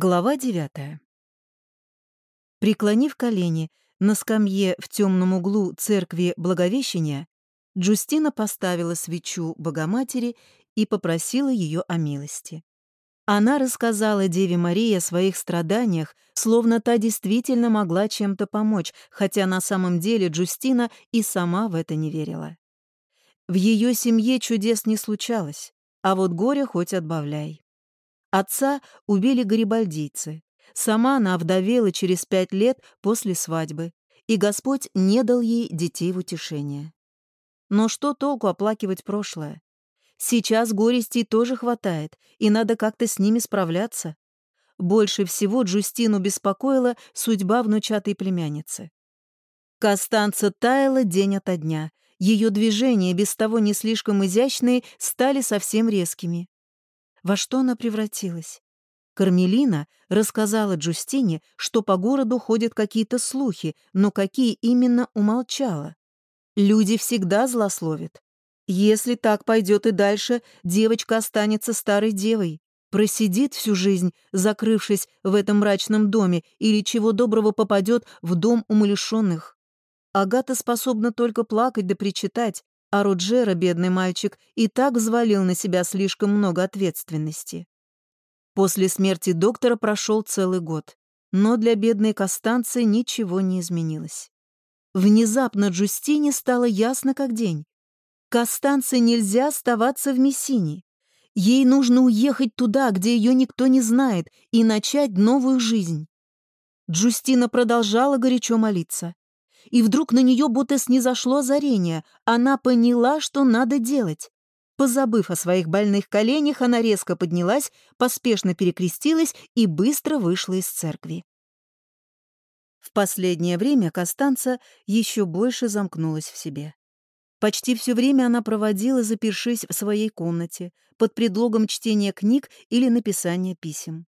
Глава девятая. Преклонив колени на скамье в темном углу церкви Благовещения, Джустина поставила свечу Богоматери и попросила ее о милости. Она рассказала Деве Марии о своих страданиях, словно та действительно могла чем-то помочь, хотя на самом деле Джустина и сама в это не верила. В ее семье чудес не случалось, а вот горе хоть отбавляй. Отца убили гарибальдийцы. Сама она овдовела через пять лет после свадьбы, и Господь не дал ей детей в утешение. Но что толку оплакивать прошлое? Сейчас горестей тоже хватает, и надо как-то с ними справляться. Больше всего Джустину беспокоила судьба внучатой племянницы. Костанца таяла день ото дня. Ее движения, без того не слишком изящные, стали совсем резкими. Во что она превратилась? Кармелина рассказала Джустине, что по городу ходят какие-то слухи, но какие именно умолчала. Люди всегда злословят. Если так пойдет и дальше, девочка останется старой девой, просидит всю жизнь, закрывшись в этом мрачном доме, или чего доброго попадет в дом умалишенных. Агата способна только плакать да причитать, а Роджера, бедный мальчик, и так взвалил на себя слишком много ответственности. После смерти доктора прошел целый год, но для бедной Костанции ничего не изменилось. Внезапно Джустине стало ясно как день. Костанции нельзя оставаться в Мессине. Ей нужно уехать туда, где ее никто не знает, и начать новую жизнь. Джустина продолжала горячо молиться и вдруг на нее будто снизошло озарение. Она поняла, что надо делать. Позабыв о своих больных коленях, она резко поднялась, поспешно перекрестилась и быстро вышла из церкви. В последнее время Костанца еще больше замкнулась в себе. Почти все время она проводила, запершись в своей комнате, под предлогом чтения книг или написания писем.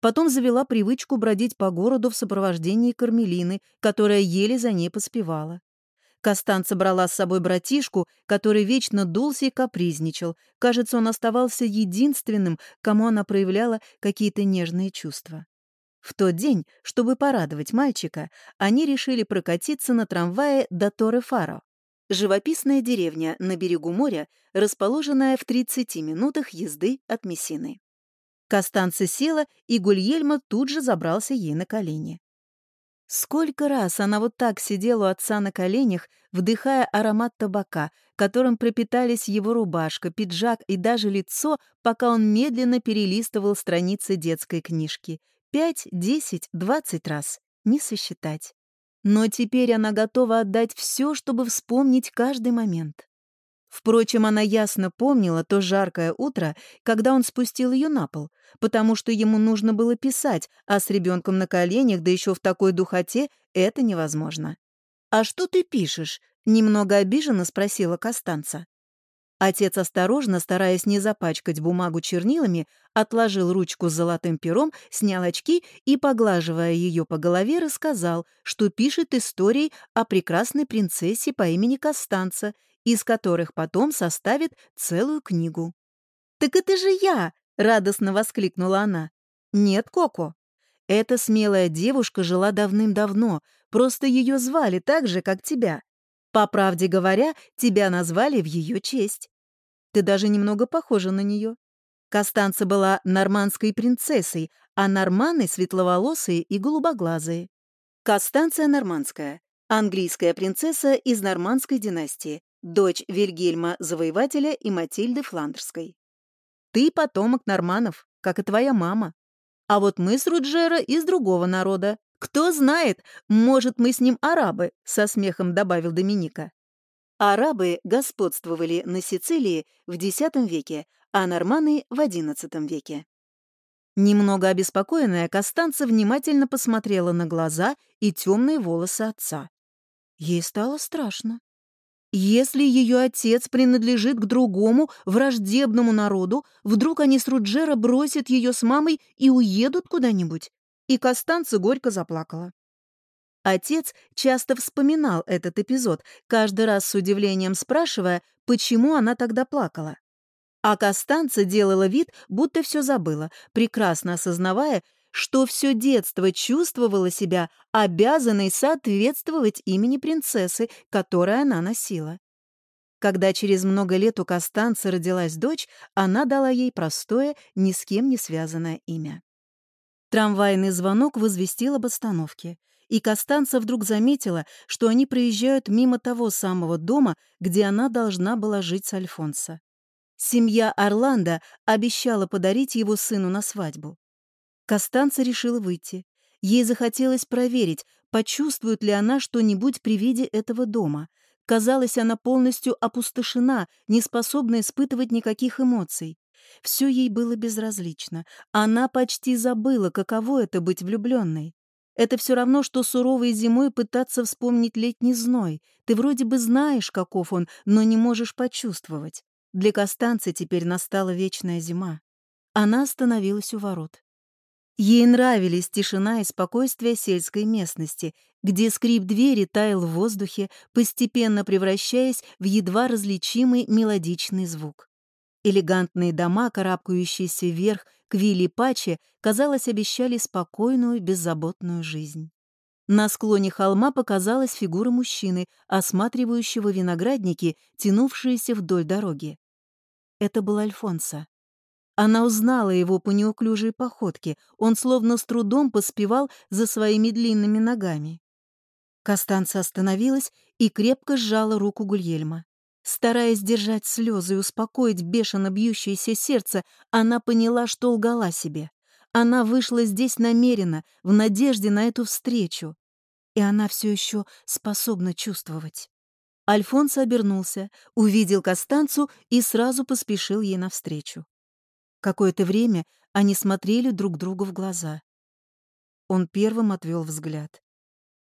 Потом завела привычку бродить по городу в сопровождении Кармелины, которая еле за ней поспевала. Костанца брала с собой братишку, который вечно дулся и капризничал. Кажется, он оставался единственным, кому она проявляла какие-то нежные чувства. В тот день, чтобы порадовать мальчика, они решили прокатиться на трамвае до Торре-Фаро. Живописная деревня на берегу моря, расположенная в 30 минутах езды от Мессины. Костанца села, и Гульельма тут же забрался ей на колени. Сколько раз она вот так сидела у отца на коленях, вдыхая аромат табака, которым пропитались его рубашка, пиджак и даже лицо, пока он медленно перелистывал страницы детской книжки. Пять, десять, двадцать раз. Не сосчитать. Но теперь она готова отдать все, чтобы вспомнить каждый момент. Впрочем, она ясно помнила то жаркое утро, когда он спустил ее на пол, потому что ему нужно было писать, а с ребенком на коленях, да еще в такой духоте, это невозможно. «А что ты пишешь?» — немного обиженно спросила Костанца. Отец осторожно, стараясь не запачкать бумагу чернилами, отложил ручку с золотым пером, снял очки и, поглаживая ее по голове, рассказал, что пишет истории о прекрасной принцессе по имени Костанца из которых потом составит целую книгу. «Так это же я!» — радостно воскликнула она. «Нет, Коко. Эта смелая девушка жила давным-давно, просто ее звали так же, как тебя. По правде говоря, тебя назвали в ее честь. Ты даже немного похожа на нее. Костанца была нормандской принцессой, а норманы — светловолосые и голубоглазые. Костанция нормандская, английская принцесса из нормандской династии, дочь Вильгельма Завоевателя и Матильды Фландерской. Ты потомок норманов, как и твоя мама. А вот мы с Руджера из другого народа. Кто знает, может, мы с ним арабы, со смехом добавил Доминика. Арабы господствовали на Сицилии в X веке, а норманы — в XI веке. Немного обеспокоенная, Костанца внимательно посмотрела на глаза и темные волосы отца. Ей стало страшно. Если ее отец принадлежит к другому, враждебному народу, вдруг они с Руджера бросят ее с мамой и уедут куда-нибудь. И Костанца горько заплакала. Отец часто вспоминал этот эпизод, каждый раз с удивлением спрашивая, почему она тогда плакала. А Костанца делала вид, будто все забыла, прекрасно осознавая, что все детство чувствовала себя обязанной соответствовать имени принцессы, которое она носила. Когда через много лет у Костанца родилась дочь, она дала ей простое, ни с кем не связанное имя. Трамвайный звонок возвестил об остановке, и Костанца вдруг заметила, что они проезжают мимо того самого дома, где она должна была жить с Альфонсо. Семья Орландо обещала подарить его сыну на свадьбу. Костанца решила выйти. Ей захотелось проверить, почувствует ли она что-нибудь при виде этого дома. Казалось, она полностью опустошена, не способна испытывать никаких эмоций. Все ей было безразлично. Она почти забыла, каково это быть влюбленной. Это все равно, что суровой зимой пытаться вспомнить летний зной. Ты вроде бы знаешь, каков он, но не можешь почувствовать. Для Костанцы теперь настала вечная зима. Она остановилась у ворот. Ей нравились тишина и спокойствие сельской местности, где скрип двери таял в воздухе, постепенно превращаясь в едва различимый мелодичный звук. Элегантные дома, карабкающиеся вверх к вилле Паче, казалось, обещали спокойную, беззаботную жизнь. На склоне холма показалась фигура мужчины, осматривающего виноградники, тянувшиеся вдоль дороги. Это был Альфонсо. Она узнала его по неуклюжей походке. Он словно с трудом поспевал за своими длинными ногами. Костанца остановилась и крепко сжала руку Гульельма. Стараясь держать слезы и успокоить бешено бьющееся сердце, она поняла, что лгала себе. Она вышла здесь намеренно, в надежде на эту встречу. И она все еще способна чувствовать. Альфонсо обернулся, увидел Костанцу и сразу поспешил ей навстречу. Какое-то время они смотрели друг другу в глаза. Он первым отвел взгляд.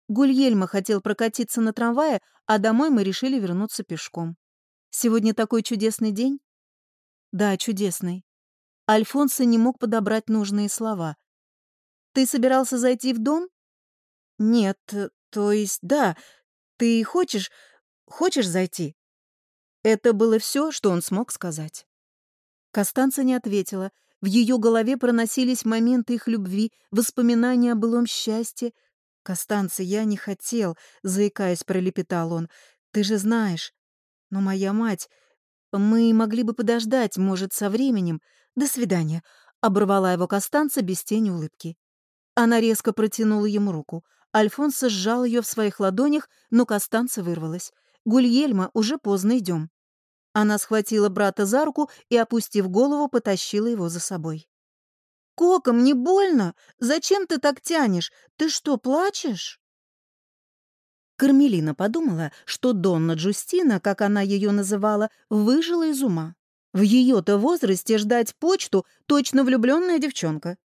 Гульельма хотел прокатиться на трамвае, а домой мы решили вернуться пешком. Сегодня такой чудесный день? Да, чудесный. Альфонсо не мог подобрать нужные слова. Ты собирался зайти в дом? Нет, то есть, да. Ты хочешь, хочешь зайти? Это было все, что он смог сказать. Костанца не ответила. В ее голове проносились моменты их любви, воспоминания о былом счастье. «Костанца, я не хотел», — заикаясь, пролепетал он. «Ты же знаешь. Но моя мать... Мы могли бы подождать, может, со временем. До свидания», — оборвала его Костанца без тени улыбки. Она резко протянула ему руку. Альфонсо сжал ее в своих ладонях, но Костанца вырвалась. «Гульельма, уже поздно, идем». Она схватила брата за руку и, опустив голову, потащила его за собой. «Кока, мне больно! Зачем ты так тянешь? Ты что, плачешь?» Кармелина подумала, что Донна Джустина, как она ее называла, выжила из ума. В ее-то возрасте ждать почту точно влюбленная девчонка.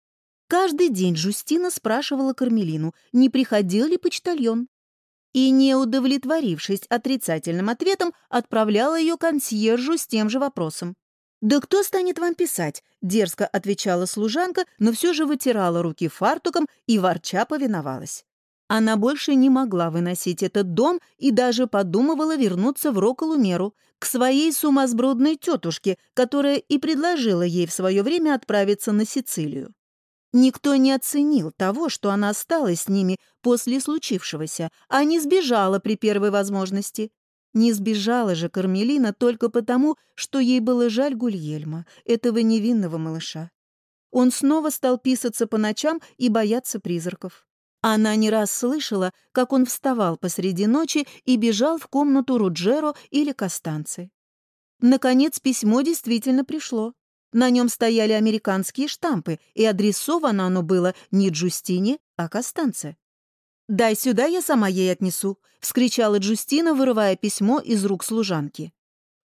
Каждый день Джустина спрашивала Кармелину, не приходил ли почтальон и, не удовлетворившись отрицательным ответом, отправляла ее консьержу с тем же вопросом. «Да кто станет вам писать?» — дерзко отвечала служанка, но все же вытирала руки фартуком и ворча повиновалась. Она больше не могла выносить этот дом и даже подумывала вернуться в Роколумеру, к своей сумасбродной тетушке, которая и предложила ей в свое время отправиться на Сицилию. Никто не оценил того, что она осталась с ними после случившегося, а не сбежала при первой возможности. Не сбежала же Кармелина только потому, что ей было жаль Гульельма, этого невинного малыша. Он снова стал писаться по ночам и бояться призраков. Она не раз слышала, как он вставал посреди ночи и бежал в комнату Руджеро или Костанцы. Наконец письмо действительно пришло. На нем стояли американские штампы, и адресовано оно было не Джустине, а Костанце. «Дай сюда, я сама ей отнесу», — вскричала Джустина, вырывая письмо из рук служанки.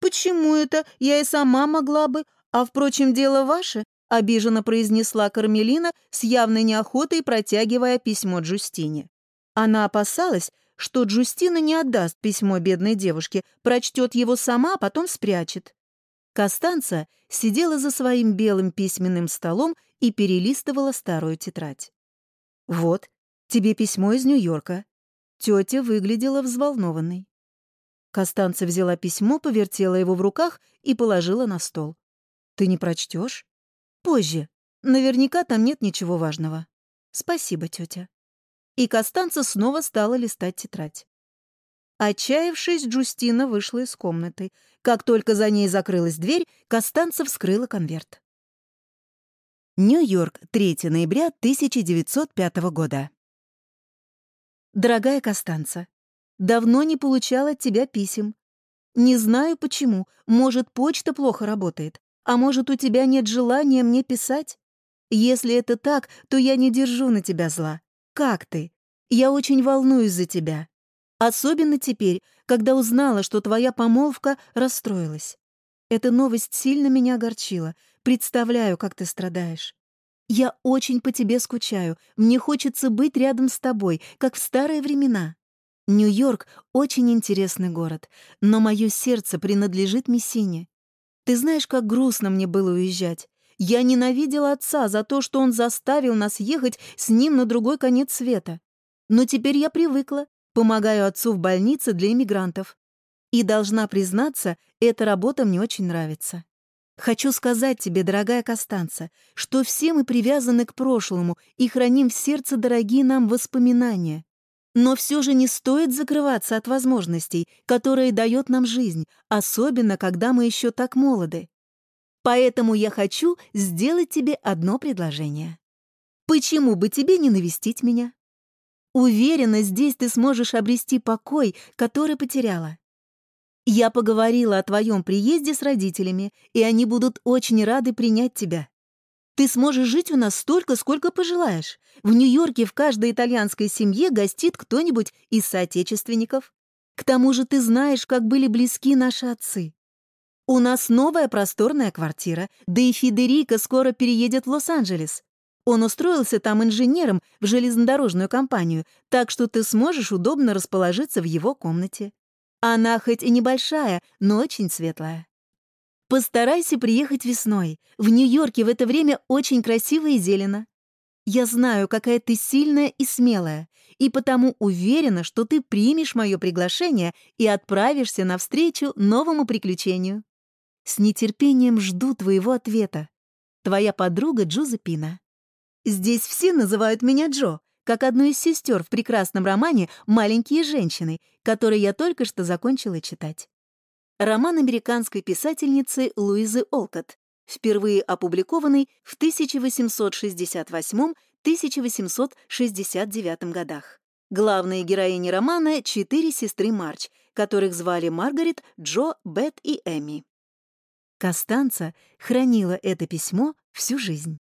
«Почему это? Я и сама могла бы. А, впрочем, дело ваше», — обиженно произнесла Кармелина с явной неохотой, протягивая письмо Джустине. Она опасалась, что Джустина не отдаст письмо бедной девушке, прочтет его сама, а потом спрячет. Костанца сидела за своим белым письменным столом и перелистывала старую тетрадь. «Вот, тебе письмо из Нью-Йорка». Тетя выглядела взволнованной. Костанца взяла письмо, повертела его в руках и положила на стол. «Ты не прочтешь?» «Позже. Наверняка там нет ничего важного». «Спасибо, тетя». И Костанца снова стала листать тетрадь. Отчаявшись, Джустина вышла из комнаты. Как только за ней закрылась дверь, Костанца вскрыла конверт. Нью-Йорк, 3 ноября 1905 года. Дорогая Костанца, давно не получала от тебя писем. Не знаю почему, может, почта плохо работает, а может, у тебя нет желания мне писать? Если это так, то я не держу на тебя зла. Как ты? Я очень волнуюсь за тебя. Особенно теперь, когда узнала, что твоя помолвка расстроилась. Эта новость сильно меня огорчила. Представляю, как ты страдаешь. Я очень по тебе скучаю. Мне хочется быть рядом с тобой, как в старые времена. Нью-Йорк — очень интересный город, но мое сердце принадлежит Мессине. Ты знаешь, как грустно мне было уезжать. Я ненавидела отца за то, что он заставил нас ехать с ним на другой конец света. Но теперь я привыкла, помогаю отцу в больнице для иммигрантов. И должна признаться, эта работа мне очень нравится. Хочу сказать тебе, дорогая Костанца, что все мы привязаны к прошлому и храним в сердце дорогие нам воспоминания. Но все же не стоит закрываться от возможностей, которые дает нам жизнь, особенно когда мы еще так молоды. Поэтому я хочу сделать тебе одно предложение. Почему бы тебе не навестить меня? Уверена, здесь ты сможешь обрести покой, который потеряла. Я поговорила о твоем приезде с родителями, и они будут очень рады принять тебя. Ты сможешь жить у нас столько, сколько пожелаешь. В Нью-Йорке в каждой итальянской семье гостит кто-нибудь из соотечественников. К тому же ты знаешь, как были близки наши отцы. У нас новая просторная квартира, да и Федерико скоро переедет в Лос-Анджелес. Он устроился там инженером в железнодорожную компанию, так что ты сможешь удобно расположиться в его комнате. Она хоть и небольшая, но очень светлая. Постарайся приехать весной. В Нью-Йорке в это время очень красиво и зелено. Я знаю, какая ты сильная и смелая, и потому уверена, что ты примешь мое приглашение и отправишься навстречу новому приключению. С нетерпением жду твоего ответа. Твоя подруга Джузепина. Здесь все называют меня Джо, как одну из сестер в прекрасном романе «Маленькие женщины», который я только что закончила читать. Роман американской писательницы Луизы Олкотт, впервые опубликованный в 1868-1869 годах. Главные героини романа — четыре сестры Марч, которых звали Маргарет, Джо, Бет и Эми. Костанца хранила это письмо всю жизнь.